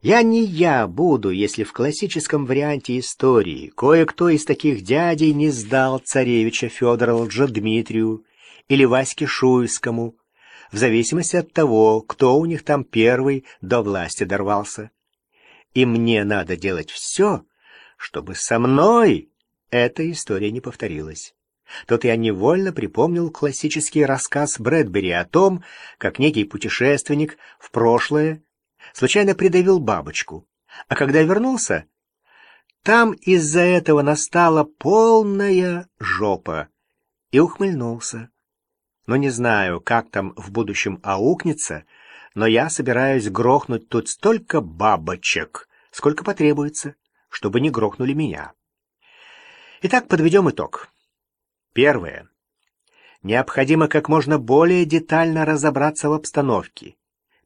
Я не я буду, если в классическом варианте истории кое-кто из таких дядей не сдал царевича Федора Лжедмитрию или Ваське Шуйскому, в зависимости от того, кто у них там первый до власти дорвался. И мне надо делать все, чтобы со мной эта история не повторилась. Тут я невольно припомнил классический рассказ Брэдбери о том, как некий путешественник в прошлое случайно придавил бабочку, а когда вернулся, там из-за этого настала полная жопа, и ухмыльнулся. Но не знаю, как там в будущем аукнется, но я собираюсь грохнуть тут столько бабочек, сколько потребуется, чтобы не грохнули меня. Итак, подведем итог. Первое. Необходимо как можно более детально разобраться в обстановке,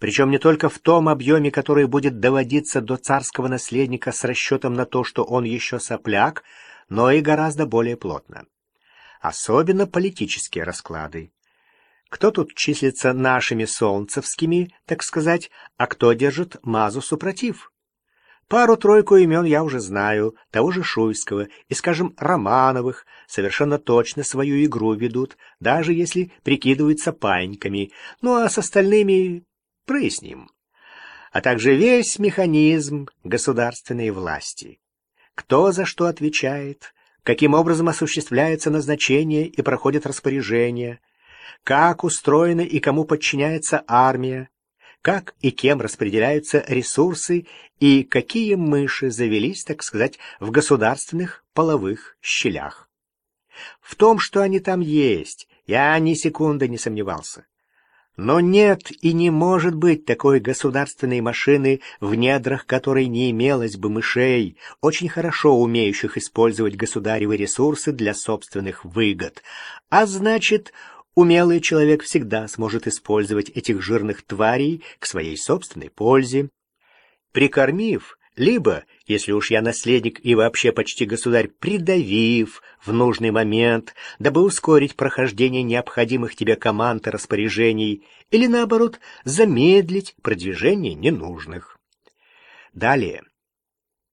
причем не только в том объеме, который будет доводиться до царского наследника с расчетом на то, что он еще сопляк, но и гораздо более плотно. Особенно политические расклады. Кто тут числится нашими солнцевскими, так сказать, а кто держит мазу супротив? Пару-тройку имен я уже знаю, того же Шуйского и, скажем, Романовых, совершенно точно свою игру ведут, даже если прикидываются паньками, ну а с остальными проясним. А также весь механизм государственной власти. Кто за что отвечает, каким образом осуществляется назначение и проходит распоряжение, как устроена и кому подчиняется армия, как и кем распределяются ресурсы и какие мыши завелись, так сказать, в государственных половых щелях. В том, что они там есть, я ни секунды не сомневался. Но нет и не может быть такой государственной машины, в недрах которой не имелось бы мышей, очень хорошо умеющих использовать государевы ресурсы для собственных выгод. А значит, Умелый человек всегда сможет использовать этих жирных тварей к своей собственной пользе. Прикормив, либо, если уж я наследник и вообще почти государь, придавив в нужный момент, дабы ускорить прохождение необходимых тебе команд и распоряжений, или, наоборот, замедлить продвижение ненужных. Далее.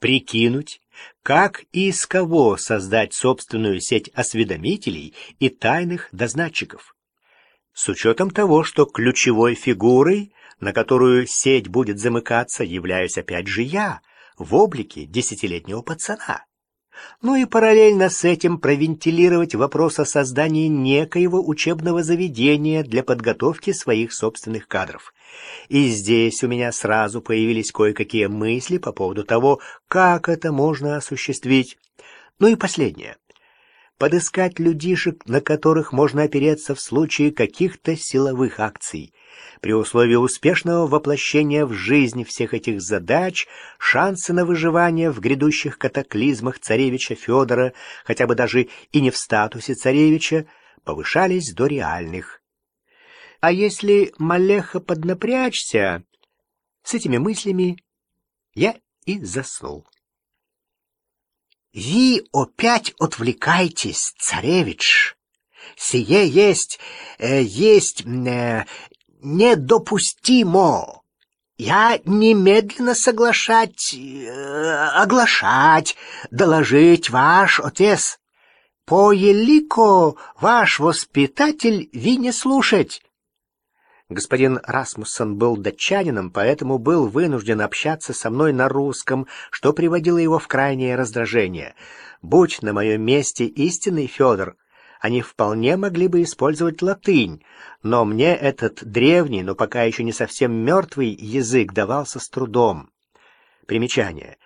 Прикинуть, как и из кого создать собственную сеть осведомителей и тайных дозначиков. С учетом того, что ключевой фигурой, на которую сеть будет замыкаться, являюсь опять же я, в облике десятилетнего пацана. Ну и параллельно с этим провентилировать вопрос о создании некоего учебного заведения для подготовки своих собственных кадров. И здесь у меня сразу появились кое-какие мысли по поводу того, как это можно осуществить. Ну и последнее. Подыскать людишек, на которых можно опереться в случае каких-то силовых акций. При условии успешного воплощения в жизнь всех этих задач шансы на выживание в грядущих катаклизмах царевича Федора, хотя бы даже и не в статусе царевича, повышались до реальных. А если Малеха поднапрячься, с этими мыслями я и заснул. «Ви опять отвлекайтесь, царевич! Сие есть... Э, есть... Э, недопустимо! Я немедленно соглашать... Э, оглашать, доложить ваш отец. По елико ваш воспитатель ви не слушать. Господин Расмуссон был датчанином, поэтому был вынужден общаться со мной на русском, что приводило его в крайнее раздражение. Будь на моем месте истинный Федор, они вполне могли бы использовать латынь, но мне этот древний, но пока еще не совсем мертвый язык давался с трудом. Примечание.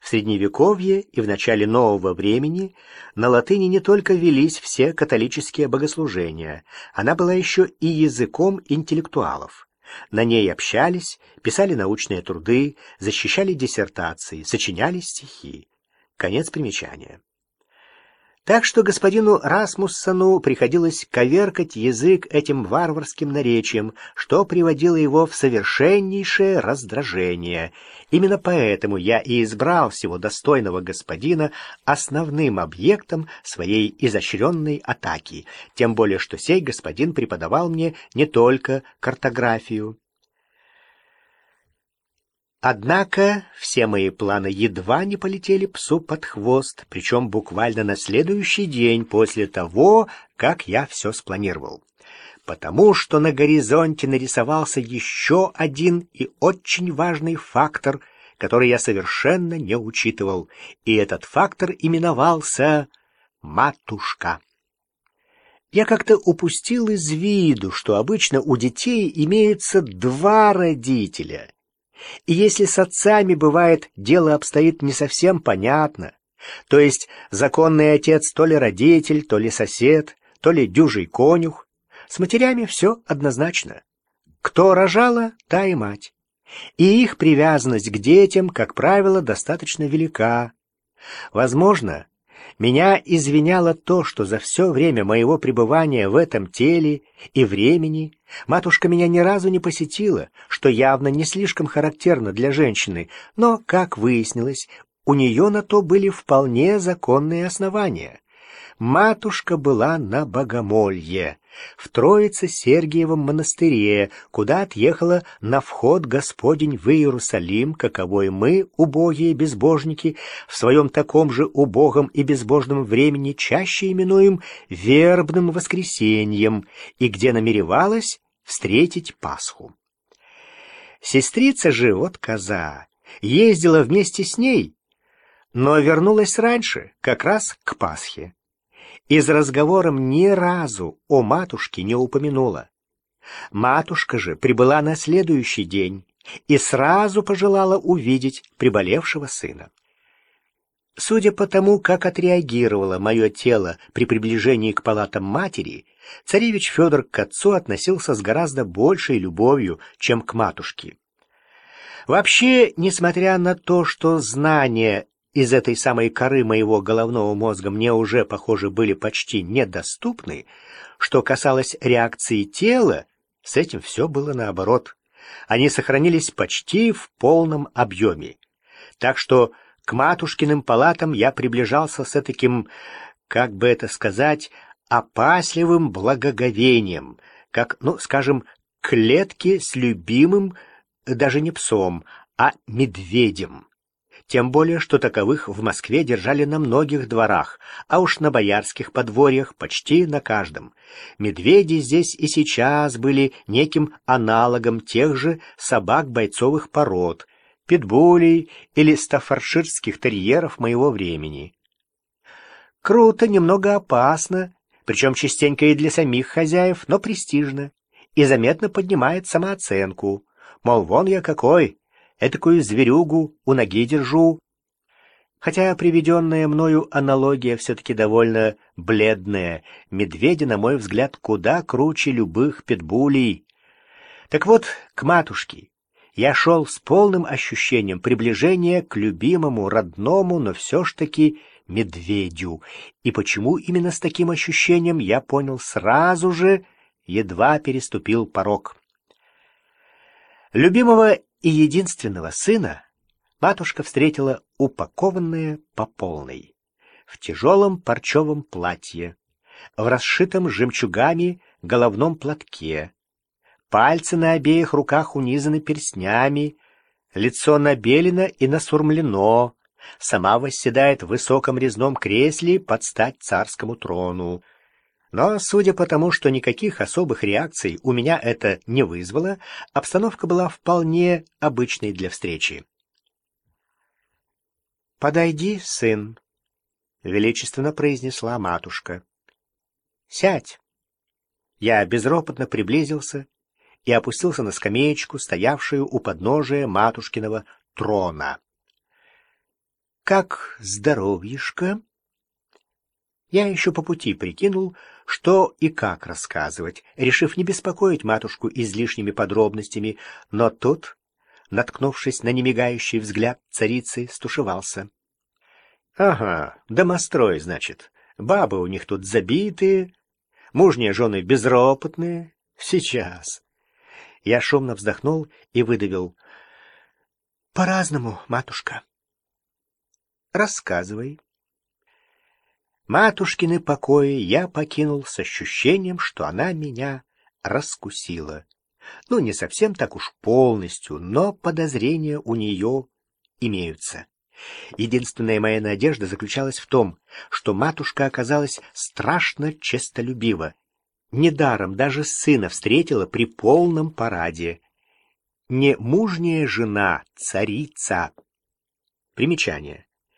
В Средневековье и в начале нового времени на латыни не только велись все католические богослужения, она была еще и языком интеллектуалов. На ней общались, писали научные труды, защищали диссертации, сочиняли стихи. Конец примечания. Так что господину Расмуссону приходилось коверкать язык этим варварским наречием, что приводило его в совершеннейшее раздражение. Именно поэтому я и избрал всего достойного господина основным объектом своей изощренной атаки, тем более что сей господин преподавал мне не только картографию. Однако все мои планы едва не полетели псу под хвост, причем буквально на следующий день после того, как я все спланировал. Потому что на горизонте нарисовался еще один и очень важный фактор, который я совершенно не учитывал, и этот фактор именовался «матушка». Я как-то упустил из виду, что обычно у детей имеется два родителя — и если с отцами бывает дело обстоит не совсем понятно, то есть законный отец то ли родитель, то ли сосед, то ли дюжий конюх, с матерями все однозначно. Кто рожала, та и мать. И их привязанность к детям, как правило, достаточно велика. Возможно, меня извиняло то, что за все время моего пребывания в этом теле и времени матушка меня ни разу не посетила, что явно не слишком характерно для женщины, но, как выяснилось, у нее на то были вполне законные основания. Матушка была на богомолье, в Троице-Сергиевом монастыре, куда отъехала на вход Господень в Иерусалим, каковой мы, убогие безбожники, в своем таком же убогом и безбожном времени чаще именуем вербным воскресеньем, и где намеревалась встретить Пасху. Сестрица же, вот коза, ездила вместе с ней, но вернулась раньше, как раз к Пасхе и с разговором ни разу о матушке не упомянула. Матушка же прибыла на следующий день и сразу пожелала увидеть приболевшего сына. Судя по тому, как отреагировало мое тело при приближении к палатам матери, царевич Федор к отцу относился с гораздо большей любовью, чем к матушке. Вообще, несмотря на то, что знания из этой самой коры моего головного мозга мне уже, похоже, были почти недоступны, что касалось реакции тела, с этим все было наоборот. Они сохранились почти в полном объеме. Так что к матушкиным палатам я приближался с таким, как бы это сказать, опасливым благоговением, как, ну, скажем, клетки с любимым даже не псом, а медведем. Тем более, что таковых в Москве держали на многих дворах, а уж на боярских подворьях почти на каждом. Медведи здесь и сейчас были неким аналогом тех же собак бойцовых пород, питбулей или стаффорширских терьеров моего времени. Круто, немного опасно, причем частенько и для самих хозяев, но престижно, и заметно поднимает самооценку. Мол, вон я какой, этакую зверюгу у ноги держу. Хотя приведенная мною аналогия все-таки довольно бледная, медведи, на мой взгляд, куда круче любых питбулей. Так вот, к матушке. Я шел с полным ощущением приближения к любимому, родному, но все ж таки медведю. И почему именно с таким ощущением, я понял сразу же, едва переступил порог. Любимого и единственного сына матушка встретила упакованная по полной, в тяжелом парчевом платье, в расшитом жемчугами головном платке, пальцы на обеих руках унизаны перстнями, лицо набелено и насурмлено, сама восседает в высоком резном кресле под стать царскому трону. Но, судя по тому, что никаких особых реакций у меня это не вызвало, обстановка была вполне обычной для встречи. «Подойди, сын», — величественно произнесла матушка. «Сядь». Я безропотно приблизился и опустился на скамеечку, стоявшую у подножия матушкиного трона. «Как здоровьишко?» Я еще по пути прикинул, что и как рассказывать, решив не беспокоить матушку излишними подробностями, но тут, наткнувшись на немигающий взгляд царицы, стушевался. — Ага, домострой, значит. Бабы у них тут забитые, мужние жены безропотные. Сейчас. Я шумно вздохнул и выдавил. — По-разному, матушка. — Рассказывай. Матушкины покои я покинул с ощущением, что она меня раскусила. Ну, не совсем так уж полностью, но подозрения у нее имеются. Единственная моя надежда заключалась в том, что матушка оказалась страшно честолюбива. Недаром даже сына встретила при полном параде. Не мужняя жена, царица. Примечание.